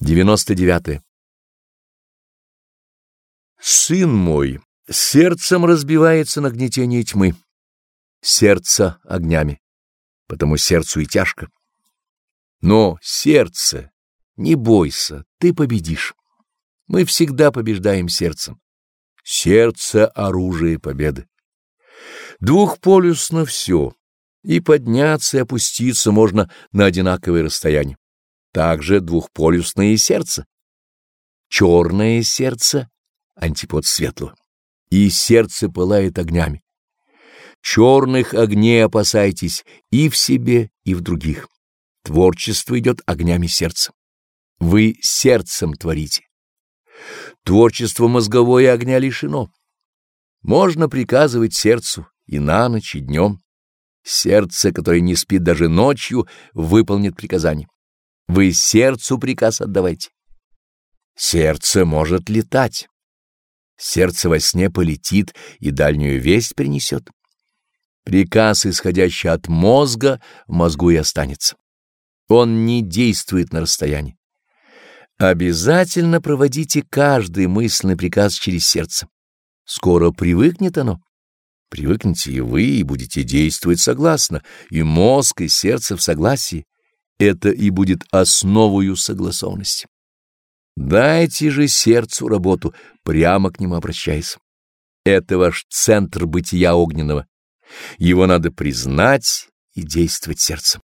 99. -е. Сын мой, сердцем разбивается нагнетение тьмы, сердце огнями, потому сердцу и тяжко. Но сердце, не бойся, ты победишь. Мы всегда побеждаем сердцем. Сердце — оружие победы. Двухполюсно все, и подняться и опуститься можно на одинаковое расстояние также двухполюсное сердце. Черное сердце — антипод светлого, и сердце пылает огнями. Черных огней опасайтесь и в себе, и в других. Творчество идет огнями сердца. Вы сердцем творите. Творчество мозговое огня лишено. Можно приказывать сердцу и на ночь, и днем. Сердце, которое не спит даже ночью, выполнит приказание. Вы сердцу приказ отдавайте. Сердце может летать. Сердце во сне полетит и дальнюю весть принесет. Приказ, исходящий от мозга, в мозгу и останется. Он не действует на расстоянии. Обязательно проводите каждый мысленный приказ через сердце. Скоро привыкнет оно. Привыкнете и вы, и будете действовать согласно, и мозг, и сердце в согласии это и будет основою согласованности. Дайте же сердцу работу, прямо к нему обращаясь. Это ваш центр бытия огненного. Его надо признать и действовать сердцем.